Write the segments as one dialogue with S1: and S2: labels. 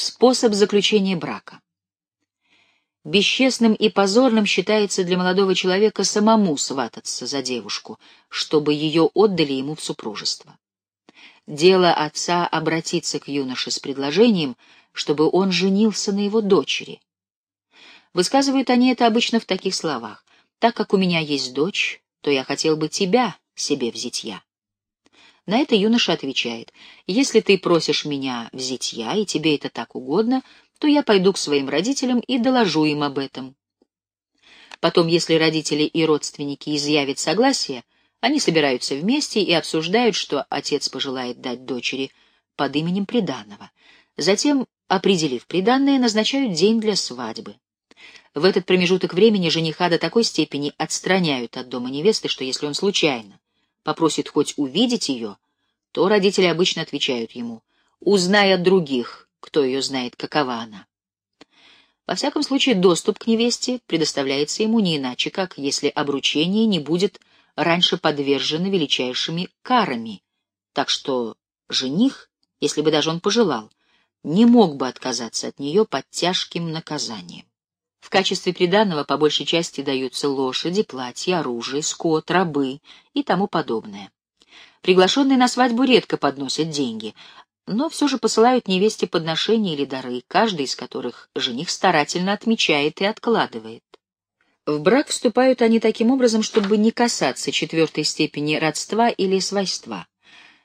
S1: Способ заключения брака. Бесчестным и позорным считается для молодого человека самому свататься за девушку, чтобы ее отдали ему в супружество. Дело отца обратиться к юноше с предложением, чтобы он женился на его дочери. Высказывают они это обычно в таких словах. «Так как у меня есть дочь, то я хотел бы тебя себе в зятья». На это юноша отвечает, «Если ты просишь меня в зятья, и тебе это так угодно, то я пойду к своим родителям и доложу им об этом». Потом, если родители и родственники изъявят согласие, они собираются вместе и обсуждают, что отец пожелает дать дочери под именем приданного. Затем, определив приданное, назначают день для свадьбы. В этот промежуток времени жениха до такой степени отстраняют от дома невесты, что если он случайно попросит хоть увидеть ее, то родители обычно отвечают ему, узнай от других, кто ее знает, какова она. Во всяком случае, доступ к невесте предоставляется ему не иначе, как если обручение не будет раньше подвержено величайшими карами, так что жених, если бы даже он пожелал, не мог бы отказаться от нее под тяжким наказанием. В качестве приданного по большей части даются лошади, платья, оружие, скот, рабы и тому подобное. Приглашенные на свадьбу редко подносят деньги, но все же посылают невесте подношения или дары, каждый из которых жених старательно отмечает и откладывает. В брак вступают они таким образом, чтобы не касаться четвертой степени родства или свойства.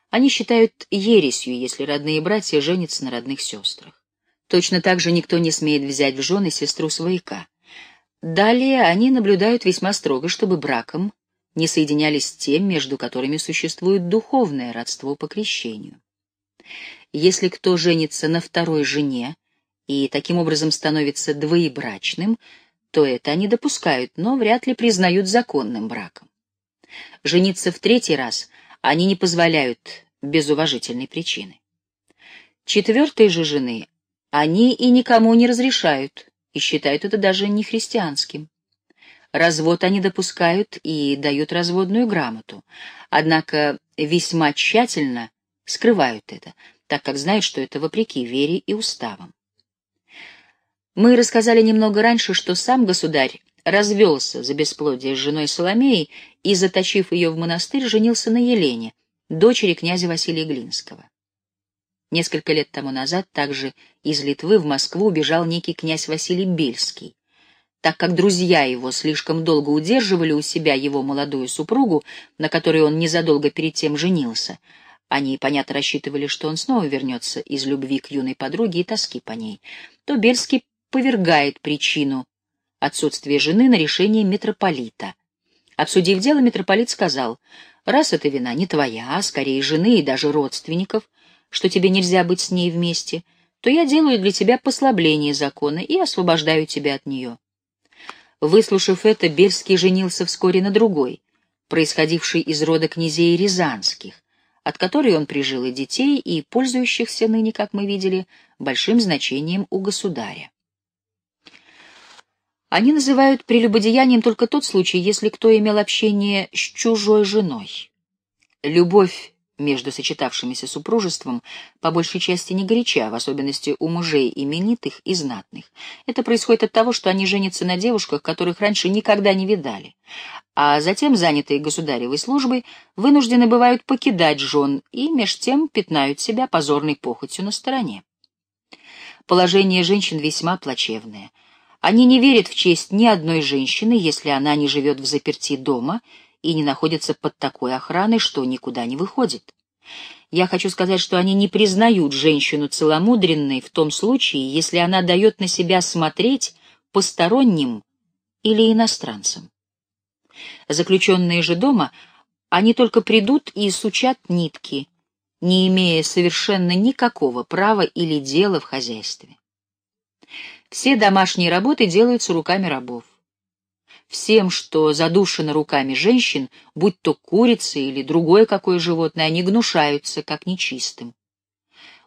S1: Они считают ересью, если родные братья женятся на родных сестрах. Точно так же никто не смеет взять в жены сестру свояка. Далее они наблюдают весьма строго, чтобы браком не соединялись с тем, между которыми существует духовное родство по крещению. Если кто женится на второй жене и таким образом становится двоебрачным, то это они допускают, но вряд ли признают законным браком. Жениться в третий раз они не позволяют без уважительной причины. Четвертой же жены они и никому не разрешают, и считают это даже не христианским. Развод они допускают и дают разводную грамоту, однако весьма тщательно скрывают это, так как знают, что это вопреки вере и уставам. Мы рассказали немного раньше, что сам государь развелся за бесплодие с женой Соломеей и, заточив ее в монастырь, женился на Елене, дочери князя Василия Глинского. Несколько лет тому назад также из Литвы в Москву убежал некий князь Василий Бельский. Так как друзья его слишком долго удерживали у себя его молодую супругу, на которой он незадолго перед тем женился, они, понятно, рассчитывали, что он снова вернется из любви к юной подруге и тоски по ней, то Бельский повергает причину отсутствия жены на решение митрополита. Обсудив дело, митрополит сказал, «Раз эта вина не твоя, а скорее жены и даже родственников, что тебе нельзя быть с ней вместе, то я делаю для тебя послабление закона и освобождаю тебя от нее. Выслушав это, Бельский женился вскоре на другой, происходившей из рода князей Рязанских, от которой он прижил и детей, и пользующихся ныне, как мы видели, большим значением у государя. Они называют прелюбодеянием только тот случай, если кто имел общение с чужой женой. Любовь между сочетавшимися супружеством по большей части не горяча, в особенности у мужей именитых и знатных. Это происходит от того, что они женятся на девушках, которых раньше никогда не видали, а затем, занятые государевой службой, вынуждены бывают покидать жен и меж тем пятнают себя позорной похотью на стороне. Положение женщин весьма плачевное. Они не верят в честь ни одной женщины, если она не живет в заперти дома и не находятся под такой охраной, что никуда не выходит. Я хочу сказать, что они не признают женщину целомудренной в том случае, если она дает на себя смотреть посторонним или иностранцам. Заключенные же дома, они только придут и сучат нитки, не имея совершенно никакого права или дела в хозяйстве. Все домашние работы делаются руками рабов всем, что задушено руками женщин, будь то курица или другое какое животное, они гнушаются, как нечистым.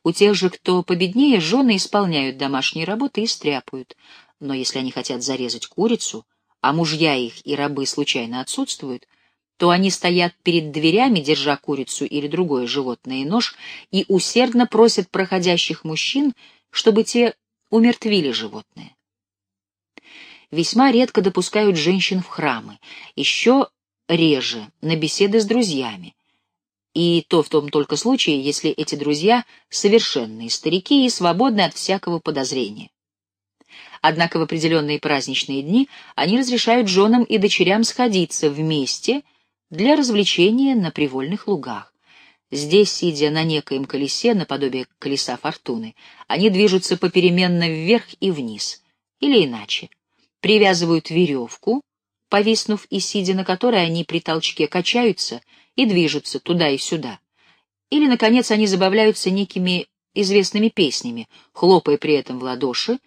S1: У тех же, кто победнее, жены исполняют домашние работы и стряпают. Но если они хотят зарезать курицу, а мужья их и рабы случайно отсутствуют, то они стоят перед дверями, держа курицу или другое животное и нож, и усердно просят проходящих мужчин чтобы те умертвили животное. Весьма редко допускают женщин в храмы, еще реже на беседы с друзьями, и то в том только случае, если эти друзья совершенные старики и свободны от всякого подозрения. Однако в определенные праздничные дни они разрешают женам и дочерям сходиться вместе для развлечения на привольных лугах. Здесь, сидя на некоем колесе, наподобие колеса фортуны, они движутся попеременно вверх и вниз, или иначе, привязывают веревку, повиснув и сидя на которой они при толчке качаются и движутся туда и сюда. Или, наконец, они забавляются некими известными песнями, хлопая при этом в ладоши,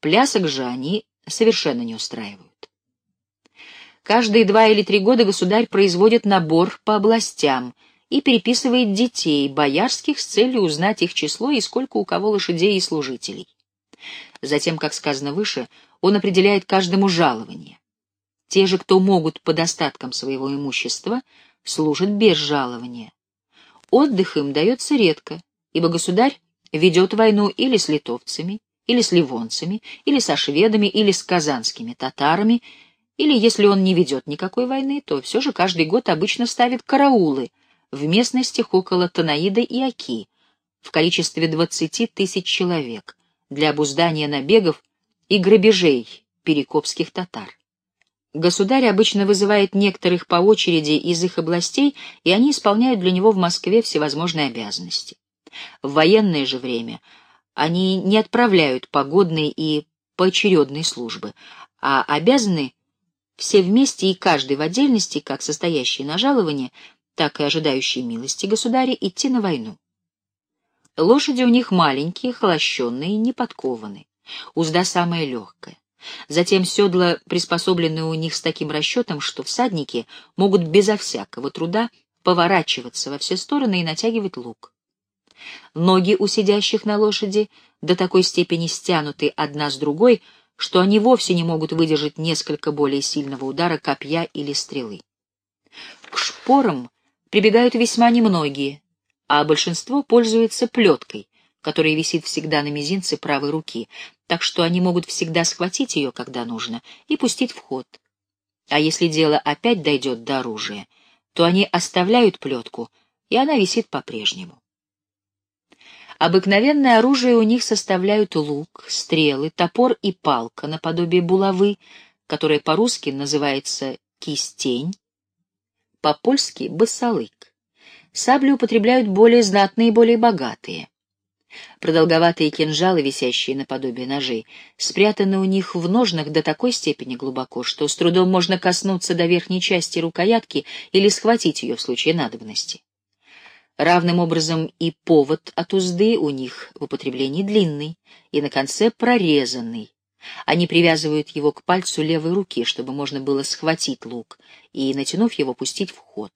S1: Плясок же они совершенно не устраивают. Каждые два или три года государь производит набор по областям и переписывает детей боярских с целью узнать их число и сколько у кого лошадей и служителей. Затем, как сказано выше, он определяет каждому жалование. Те же, кто могут по достаткам своего имущества, служат без жалования. Отдых им дается редко, ибо государь ведет войну или с литовцами, или с ливонцами, или со шведами, или с казанскими татарами, или, если он не ведет никакой войны, то все же каждый год обычно ставит караулы в местностях около Танаида и Аки в количестве 20 тысяч человек для обуздания набегов и грабежей перекопских татар. Государь обычно вызывает некоторых по очереди из их областей, и они исполняют для него в Москве всевозможные обязанности. В военное же время они не отправляют погодные и поочередные службы, а обязаны все вместе и каждый в отдельности, как состоящие на жалование, так и ожидающие милости государя, идти на войну. Лошади у них маленькие, холощенные, не подкованы. Узда самая легкая. Затем седла приспособлены у них с таким расчетом, что всадники могут безо всякого труда поворачиваться во все стороны и натягивать лук. Ноги у сидящих на лошади до такой степени стянуты одна с другой, что они вовсе не могут выдержать несколько более сильного удара копья или стрелы. К шпорам прибегают весьма немногие, а большинство пользуется плеткой, которая висит всегда на мизинце правой руки, так что они могут всегда схватить ее, когда нужно, и пустить в ход. А если дело опять дойдет до оружия, то они оставляют плетку, и она висит по-прежнему. Обыкновенное оружие у них составляют лук, стрелы, топор и палка, наподобие булавы, которая по-русски называется кистень, по-польски — басалык. Сабли употребляют более знатные и более богатые. Продолговатые кинжалы, висящие наподобие ножей, спрятаны у них в ножнах до такой степени глубоко, что с трудом можно коснуться до верхней части рукоятки или схватить ее в случае надобности. Равным образом и повод от узды у них в употреблении длинный и на конце прорезанный. Они привязывают его к пальцу левой руки, чтобы можно было схватить лук и, натянув его, пустить в ход.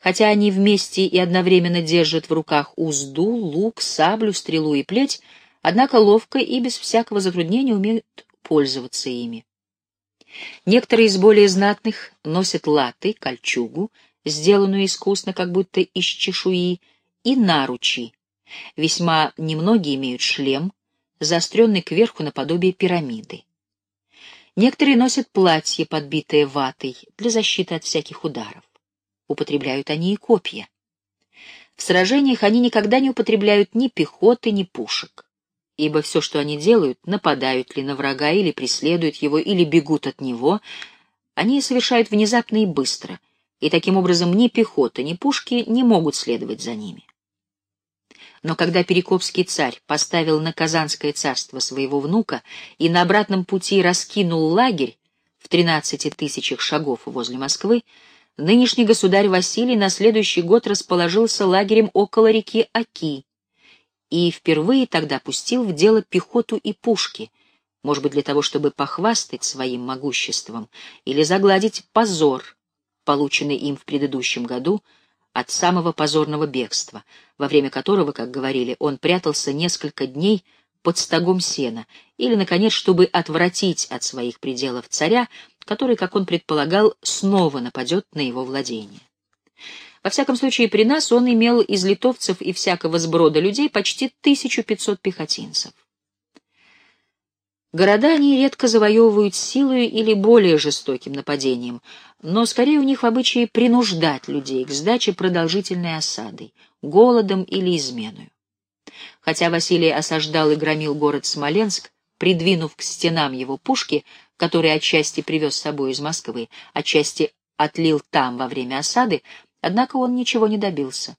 S1: Хотя они вместе и одновременно держат в руках узду, лук, саблю, стрелу и плеть, однако ловко и без всякого затруднения умеют пользоваться ими. Некоторые из более знатных носят латы, кольчугу, сделанную искусно, как будто из чешуи, и наручи. Весьма немногие имеют шлем, заостренный кверху наподобие пирамиды. Некоторые носят платье, подбитое ватой, для защиты от всяких ударов. Употребляют они и копья. В сражениях они никогда не употребляют ни пехоты, ни пушек, ибо все, что они делают, нападают ли на врага, или преследуют его, или бегут от него, они совершают внезапно и быстро — и таким образом ни пехота, ни пушки не могут следовать за ними. Но когда Перекопский царь поставил на Казанское царство своего внука и на обратном пути раскинул лагерь в тринадцати тысячах шагов возле Москвы, нынешний государь Василий на следующий год расположился лагерем около реки Аки и впервые тогда пустил в дело пехоту и пушки, может быть, для того, чтобы похвастать своим могуществом или загладить позор, полученный им в предыдущем году от самого позорного бегства, во время которого, как говорили, он прятался несколько дней под стогом сена, или, наконец, чтобы отвратить от своих пределов царя, который, как он предполагал, снова нападет на его владение. Во всяком случае, при нас он имел из литовцев и всякого сброда людей почти 1500 пехотинцев. Города они редко завоевывают силой или более жестоким нападением, но скорее у них в обычае принуждать людей к сдаче продолжительной осадой, голодом или изменой. Хотя Василий осаждал и громил город Смоленск, придвинув к стенам его пушки, которые отчасти привез с собой из Москвы, отчасти отлил там во время осады, однако он ничего не добился.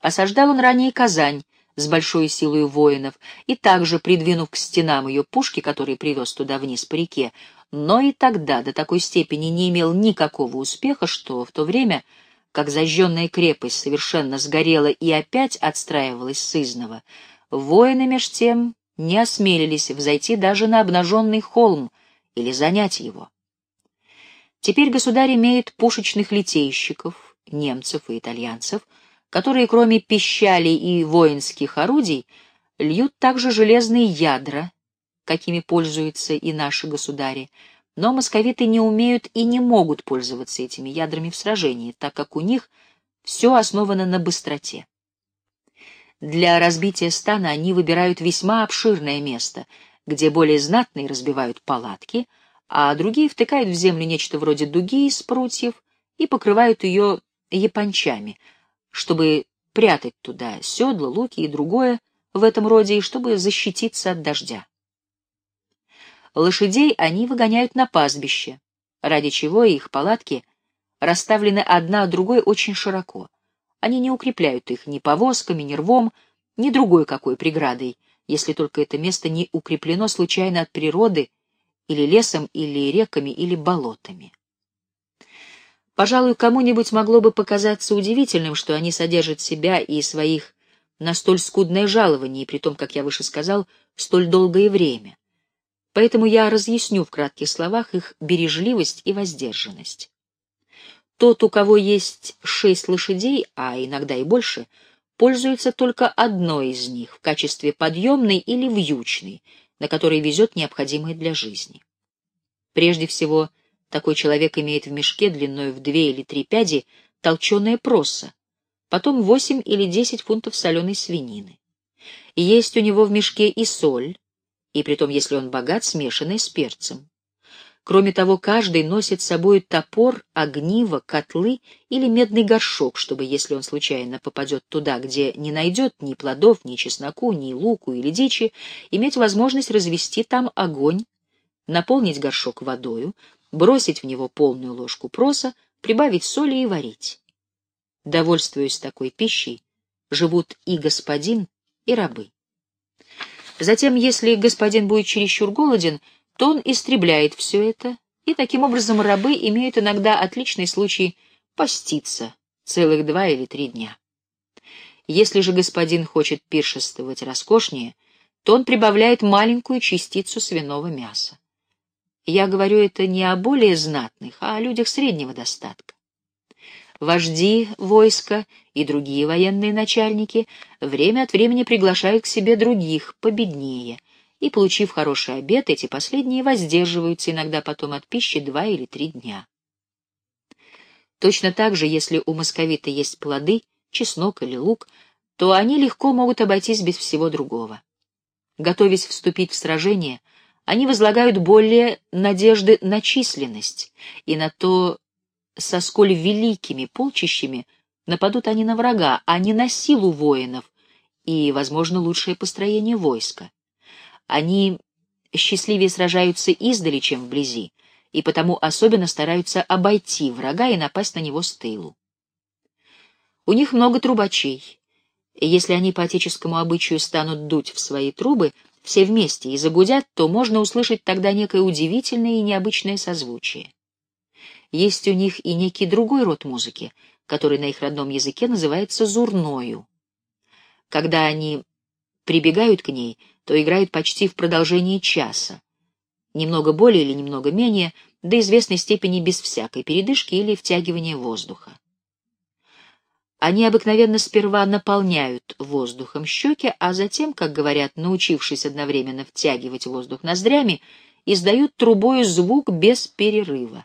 S1: Осаждал он ранее Казань, с большой силой воинов и также придвинув к стенам ее пушки, которые привез туда вниз по реке, но и тогда до такой степени не имел никакого успеха, что в то время, как зажженная крепость совершенно сгорела и опять отстраивалась сызново, воины меж тем не осмелились взойти даже на обнаженный холм или занять его. Теперь государь имеет пушечных литейщиков, немцев и итальянцев, которые, кроме пищали и воинских орудий, льют также железные ядра, какими пользуются и наши государи, но московиты не умеют и не могут пользоваться этими ядрами в сражении, так как у них все основано на быстроте. Для разбития стана они выбирают весьма обширное место, где более знатные разбивают палатки, а другие втыкают в землю нечто вроде дуги из прутьев и покрывают ее япончами — чтобы прятать туда седла, луки и другое в этом роде, и чтобы защититься от дождя. Лошадей они выгоняют на пастбище, ради чего их палатки расставлены одна другой очень широко. Они не укрепляют их ни повозками, ни рвом, ни другой какой преградой, если только это место не укреплено случайно от природы или лесом, или реками, или болотами. Пожалуй, кому-нибудь могло бы показаться удивительным, что они содержат себя и своих на столь скудное жалование, и при том, как я выше сказал, столь долгое время. Поэтому я разъясню в кратких словах их бережливость и воздержанность. Тот, у кого есть шесть лошадей, а иногда и больше, пользуется только одной из них в качестве подъемной или вьючной, на которой везет необходимое для жизни. Прежде всего, такой человек имеет в мешке длиной в две или три пяди толченое проса, потом восемь или десять фунтов соленой свинины. Есть у него в мешке и соль, и притом, если он богат, смешанная с перцем. Кроме того, каждый носит с собой топор, огниво, котлы или медный горшок, чтобы, если он случайно попадет туда, где не найдет ни плодов, ни чесноку, ни луку или дичи, иметь возможность развести там огонь, наполнить горшок водою, бросить в него полную ложку проса, прибавить соли и варить. Довольствуясь такой пищей, живут и господин, и рабы. Затем, если господин будет чересчур голоден, то он истребляет все это, и таким образом рабы имеют иногда отличный случай поститься целых два или три дня. Если же господин хочет пиршествовать роскошнее, то он прибавляет маленькую частицу свиного мяса. Я говорю это не о более знатных, а о людях среднего достатка. Вожди войска и другие военные начальники время от времени приглашают к себе других, победнее, и, получив хороший обед, эти последние воздерживаются иногда потом от пищи два или три дня. Точно так же, если у московита есть плоды, чеснок или лук, то они легко могут обойтись без всего другого. Готовясь вступить в сражение, они возлагают более надежды на численность и на то, со сколь великими полчищами нападут они на врага, а не на силу воинов и, возможно, лучшее построение войска. Они счастливее сражаются издали, чем вблизи, и потому особенно стараются обойти врага и напасть на него с тылу. У них много трубачей, и если они по отеческому обычаю станут дуть в свои трубы, все вместе и загудят, то можно услышать тогда некое удивительное и необычное созвучие. Есть у них и некий другой род музыки, который на их родном языке называется зурною. Когда они прибегают к ней, то играют почти в продолжении часа, немного более или немного менее, до известной степени без всякой передышки или втягивания воздуха. Они обыкновенно сперва наполняют воздухом щеки, а затем, как говорят, научившись одновременно втягивать воздух ноздрями, издают трубою звук без перерыва.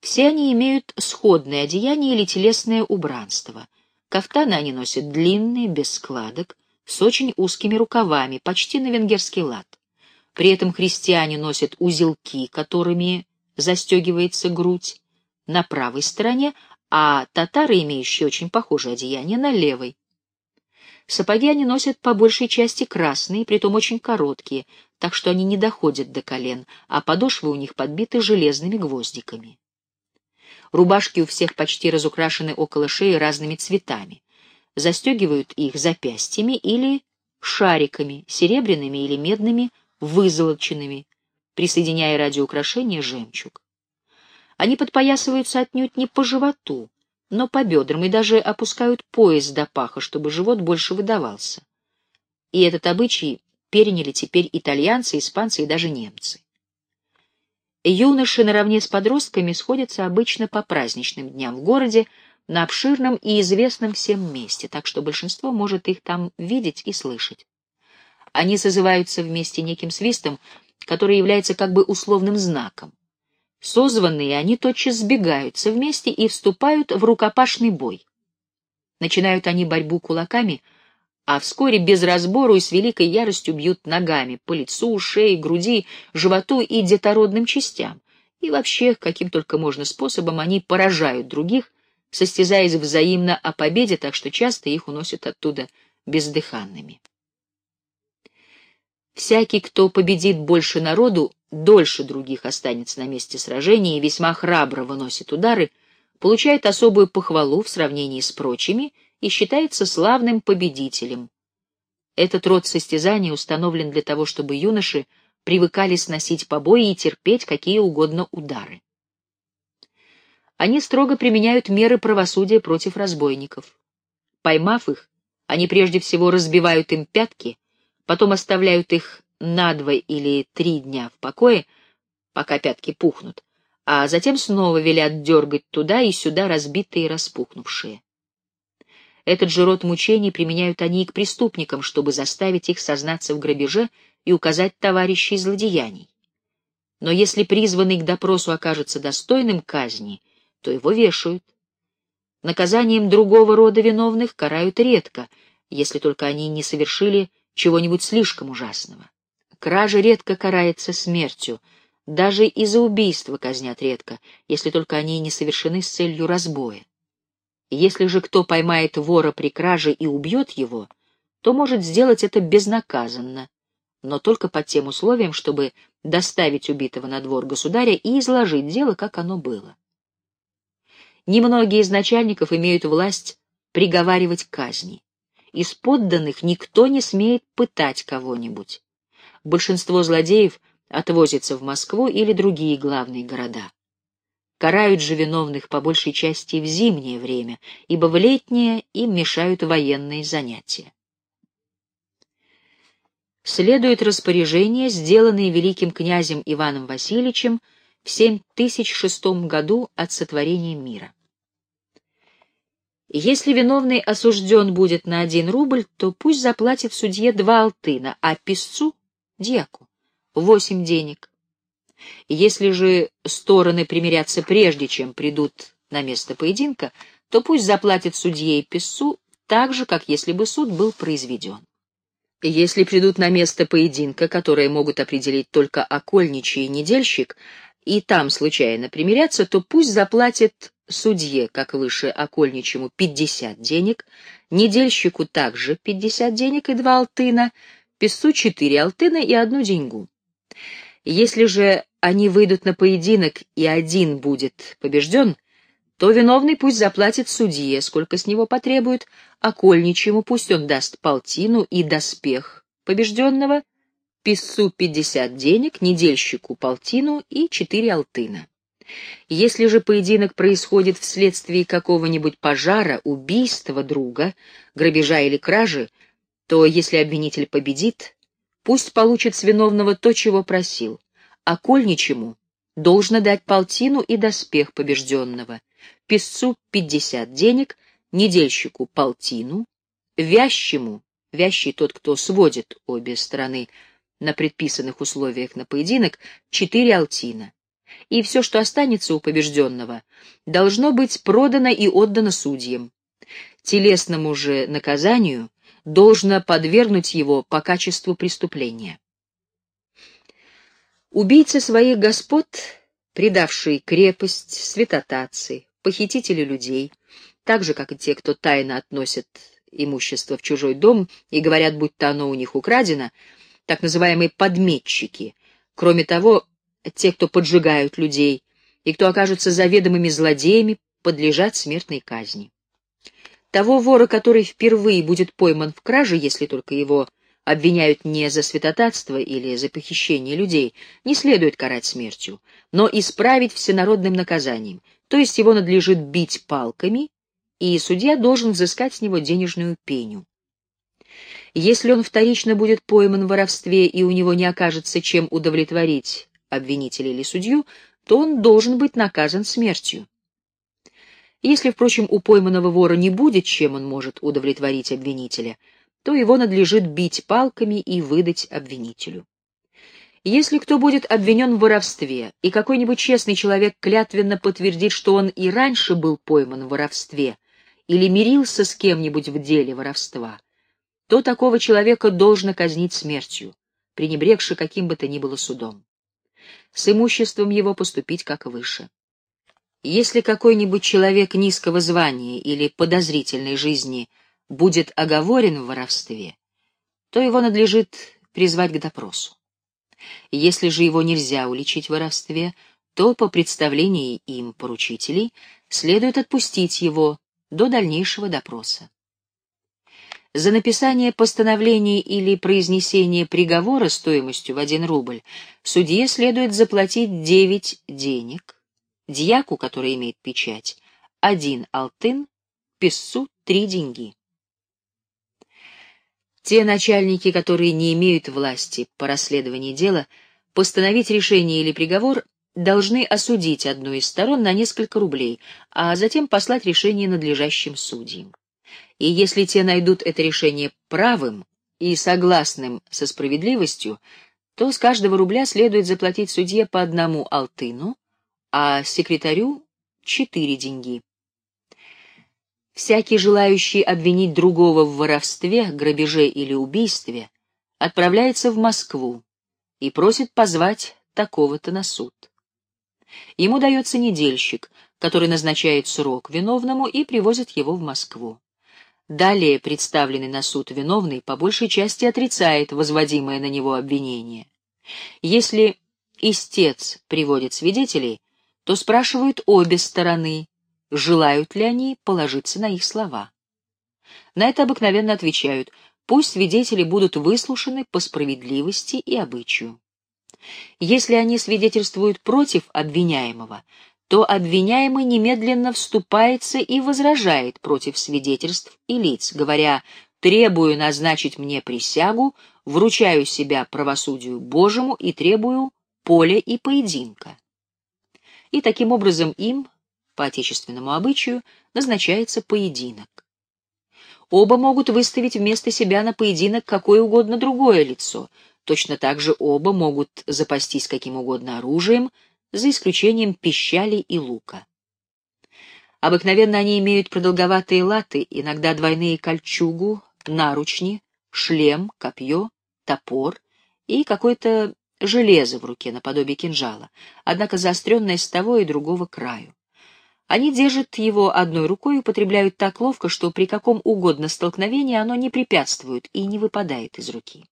S1: Все они имеют сходное одеяние или телесное убранство. Кафтаны они носят длинные, без складок, с очень узкими рукавами, почти на венгерский лад. При этом христиане носят узелки, которыми застегивается грудь, на правой стороне, а татары, имеющие очень похожее одеяние, на левой. Сапоги они носят по большей части красные, притом очень короткие, так что они не доходят до колен, а подошвы у них подбиты железными гвоздиками. Рубашки у всех почти разукрашены около шеи разными цветами. Застегивают их запястьями или шариками, серебряными или медными, вызолоченными, присоединяя ради украшения жемчуг. Они подпоясываются отнюдь не по животу, но по бедрам и даже опускают пояс до паха, чтобы живот больше выдавался. И этот обычай переняли теперь итальянцы, испанцы и даже немцы. Юноши наравне с подростками сходятся обычно по праздничным дням в городе, на обширном и известном всем месте, так что большинство может их там видеть и слышать. Они созываются вместе неким свистом, который является как бы условным знаком. Созванные они тотчас сбегаются вместе и вступают в рукопашный бой. Начинают они борьбу кулаками, а вскоре без разбору и с великой яростью бьют ногами по лицу, шее, груди, животу и детородным частям. И вообще, каким только можно способом, они поражают других, состязаясь взаимно о победе, так что часто их уносят оттуда бездыханными. Всякий, кто победит больше народу, дольше других останется на месте сражения и весьма храбро выносит удары, получает особую похвалу в сравнении с прочими и считается славным победителем. Этот род состязаний установлен для того, чтобы юноши привыкали сносить побои и терпеть какие угодно удары. Они строго применяют меры правосудия против разбойников. Поймав их, они прежде всего разбивают им пятки, потом оставляют их на два или три дня в покое, пока пятки пухнут, а затем снова велят дергать туда и сюда разбитые и распухнувшие. Этот же род мучений применяют они и к преступникам, чтобы заставить их сознаться в грабеже и указать товарищей злодеяний. Но если призванный к допросу окажется достойным казни, то его вешают. Наказанием другого рода виновных карают редко, если только они не совершили чего-нибудь слишком ужасного. Кража редко карается смертью, даже и за убийство казнят редко, если только они не совершены с целью разбоя. Если же кто поймает вора при краже и убьет его, то может сделать это безнаказанно, но только под тем условием, чтобы доставить убитого на двор государя и изложить дело, как оно было. Немногие из начальников имеют власть приговаривать казни. Из подданных никто не смеет пытать кого-нибудь большинство злодеев отвозится в Москву или другие главные города. Карают же виновных по большей части в зимнее время, ибо в летнее им мешают военные занятия. Следует распоряжение, сделанное великим князем Иваном Васильевичем в 7006 году от сотворения мира. Если виновный осужден будет на один рубль, то пусть заплатит судье два алтына, а писцу дьяку, восемь денег. Если же стороны примирятся прежде, чем придут на место поединка, то пусть заплатят судье и писцу так же, как если бы суд был произведен. Если придут на место поединка, которое могут определить только окольничий и недельщик, и там случайно примирятся, то пусть заплатит судье, как выше окольничему, пятьдесят денег, недельщику также пятьдесят денег и два алтына, песцу четыре алтына и одну деньгу. Если же они выйдут на поединок, и один будет побежден, то виновный пусть заплатит судье, сколько с него потребует, а кольничему пусть он даст полтину и доспех побежденного, писцу пятьдесят денег, недельщику полтину и четыре алтына. Если же поединок происходит вследствие какого-нибудь пожара, убийства друга, грабежа или кражи, то если обвинитель победит, пусть получит с виновного то, чего просил, а кольничему должно дать полтину и доспех побежденного, песцу пятьдесят денег, недельщику полтину, вящему, вящий тот, кто сводит обе стороны на предписанных условиях на поединок, четыре алтина, и все, что останется у побежденного, должно быть продано и отдано судьям. Телесному же наказанию должно подвергнуть его по качеству преступления. Убийцы своих господ, предавшие крепость, святотатцы, похитители людей, так же, как и те, кто тайно относят имущество в чужой дом и говорят, будто оно у них украдено, так называемые подметчики. Кроме того, те, кто поджигают людей, и кто окажутся заведомыми злодеями, подлежат смертной казни. Того вора, который впервые будет пойман в краже, если только его обвиняют не за святотатство или за похищение людей, не следует карать смертью, но исправить всенародным наказанием, то есть его надлежит бить палками, и судья должен взыскать с него денежную пеню. Если он вторично будет пойман в воровстве и у него не окажется чем удовлетворить обвинителя или судью, то он должен быть наказан смертью. Если, впрочем, у пойманного вора не будет, чем он может удовлетворить обвинителя, то его надлежит бить палками и выдать обвинителю. Если кто будет обвинен в воровстве, и какой-нибудь честный человек клятвенно подтвердит, что он и раньше был пойман в воровстве или мирился с кем-нибудь в деле воровства, то такого человека должно казнить смертью, пренебрегши каким бы то ни было судом с имуществом его поступить как выше. Если какой-нибудь человек низкого звания или подозрительной жизни будет оговорен в воровстве, то его надлежит призвать к допросу. Если же его нельзя уличить в воровстве, то по представлении им поручителей следует отпустить его до дальнейшего допроса. За написание постановления или произнесение приговора стоимостью в один рубль судье следует заплатить девять денег, дьяку, который имеет печать, один алтын, писцу три деньги. Те начальники, которые не имеют власти по расследованию дела, постановить решение или приговор, должны осудить одну из сторон на несколько рублей, а затем послать решение надлежащим судьям и если те найдут это решение правым и согласным со справедливостью, то с каждого рубля следует заплатить судье по одному алтыну, а секретарю — четыре деньги. Всякий, желающий обвинить другого в воровстве, грабеже или убийстве, отправляется в Москву и просит позвать такого-то на суд. Ему дается недельщик, который назначает срок виновному и привозит его в Москву. Далее представленный на суд виновный по большей части отрицает возводимое на него обвинение. Если истец приводит свидетелей, то спрашивают обе стороны, желают ли они положиться на их слова. На это обыкновенно отвечают, пусть свидетели будут выслушаны по справедливости и обычаю. Если они свидетельствуют против обвиняемого, то обвиняемый немедленно вступается и возражает против свидетельств и лиц, говоря «требую назначить мне присягу, вручаю себя правосудию Божьему и требую поля и поединка». И таким образом им, по отечественному обычаю, назначается поединок. Оба могут выставить вместо себя на поединок какое угодно другое лицо, точно так же оба могут запастись каким угодно оружием, за исключением пищали и лука. Обыкновенно они имеют продолговатые латы, иногда двойные кольчугу, наручни, шлем, копье, топор и какое-то железо в руке наподобие кинжала, однако заостренное с того и другого краю. Они держат его одной рукой и употребляют так ловко, что при каком угодно столкновении оно не препятствует и не выпадает из руки.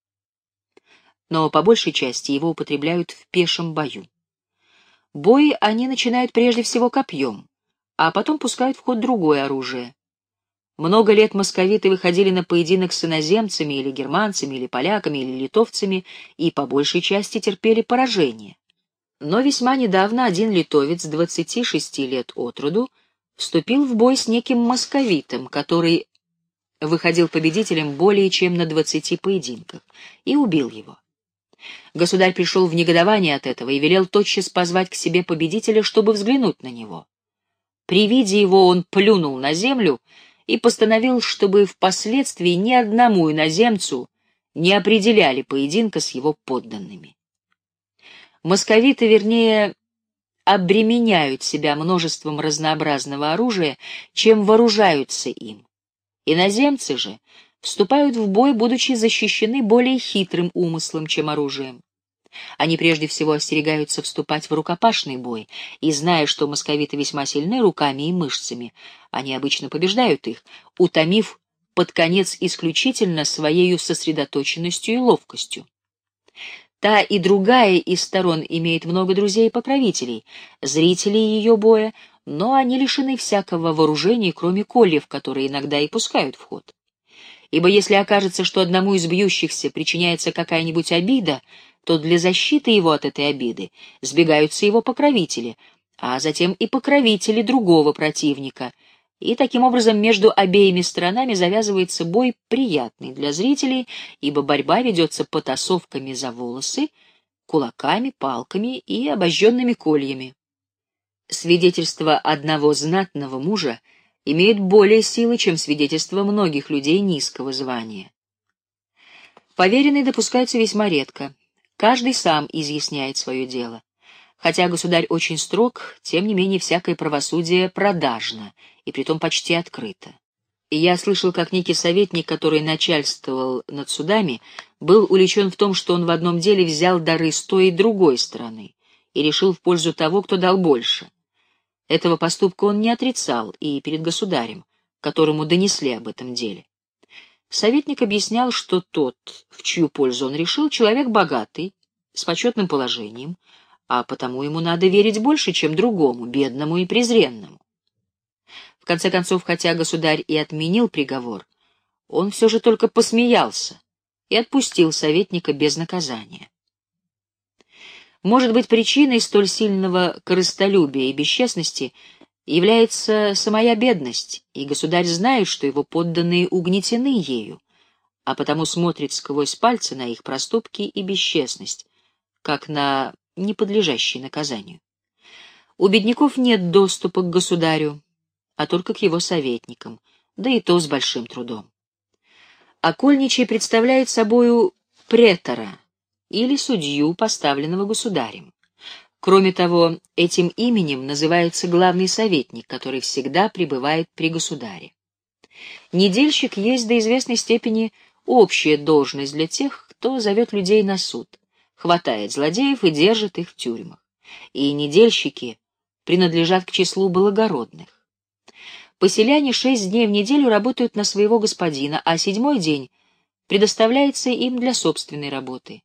S1: Но по большей части его употребляют в пешем бою. Бой они начинают прежде всего копьем, а потом пускают в ход другое оружие. Много лет московиты выходили на поединок с иноземцами или германцами, или поляками, или литовцами, и по большей части терпели поражение. Но весьма недавно один литовец 26 лет от роду вступил в бой с неким московитом, который выходил победителем более чем на 20 поединках, и убил его. Государь пришел в негодование от этого и велел тотчас позвать к себе победителя, чтобы взглянуть на него. При виде его он плюнул на землю и постановил, чтобы впоследствии ни одному иноземцу не определяли поединка с его подданными. Московиты, вернее, обременяют себя множеством разнообразного оружия, чем вооружаются им. Иноземцы же вступают в бой, будучи защищены более хитрым умыслом, чем оружием. Они прежде всего остерегаются вступать в рукопашный бой, и, зная, что московиты весьма сильны руками и мышцами, они обычно побеждают их, утомив под конец исключительно своей сосредоточенностью и ловкостью. Та и другая из сторон имеет много друзей и покровителей, зрителей ее боя, но они лишены всякого вооружения, кроме кольев, которые иногда и пускают в ход. Ибо если окажется, что одному из бьющихся причиняется какая-нибудь обида, то для защиты его от этой обиды сбегаются его покровители, а затем и покровители другого противника, и таким образом между обеими сторонами завязывается бой приятный для зрителей, ибо борьба ведется потасовками за волосы, кулаками, палками и обожженными кольями. Свидетельство одного знатного мужа имеет более силы, чем свидетельство многих людей низкого звания. Поверенные допускаются весьма редко. Каждый сам изъясняет свое дело. Хотя государь очень строг, тем не менее всякое правосудие продажно, и притом почти открыто. И я слышал, как некий советник, который начальствовал над судами, был уличен в том, что он в одном деле взял дары с той и другой стороны и решил в пользу того, кто дал больше. Этого поступка он не отрицал и перед государем, которому донесли об этом деле. Советник объяснял, что тот, в чью пользу он решил, человек богатый, с почетным положением, а потому ему надо верить больше, чем другому, бедному и презренному. В конце концов, хотя государь и отменил приговор, он все же только посмеялся и отпустил советника без наказания. Может быть, причиной столь сильного корыстолюбия и бесчестности является самая бедность, и государь знает, что его подданные угнетены ею, а потому смотрит сквозь пальцы на их проступки и бесчестность, как на неподлежащие наказанию. У бедняков нет доступа к государю, а только к его советникам, да и то с большим трудом. Окольничий представляет собою претора или судью, поставленного государем. Кроме того, этим именем называется главный советник, который всегда пребывает при государе. Недельщик есть до известной степени общая должность для тех, кто зовет людей на суд, хватает злодеев и держит их в тюрьмах. И недельщики принадлежат к числу благородных. Поселяне шесть дней в неделю работают на своего господина, а седьмой день предоставляется им для собственной работы.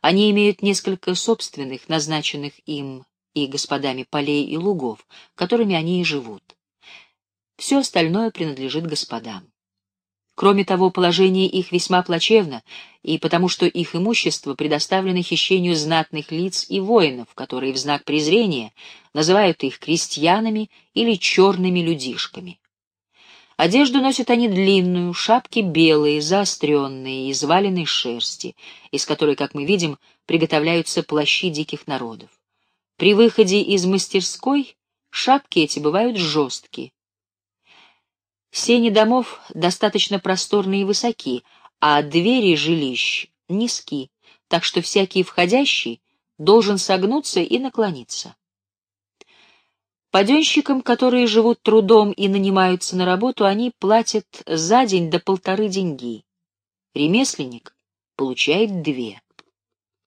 S1: Они имеют несколько собственных, назначенных им и господами полей и лугов, которыми они и живут. Все остальное принадлежит господам. Кроме того, положение их весьма плачевно, и потому что их имущество предоставлено хищению знатных лиц и воинов, которые в знак презрения называют их крестьянами или черными людишками. Одежду носят они длинную, шапки белые, заостренные, из валеной шерсти, из которой, как мы видим, приготовляются плащи диких народов. При выходе из мастерской шапки эти бывают жесткие. Сени домов достаточно просторные и высоки, а двери жилищ низки, так что всякий входящий должен согнуться и наклониться. Паденщикам, которые живут трудом и нанимаются на работу, они платят за день до полторы деньги. Ремесленник получает две.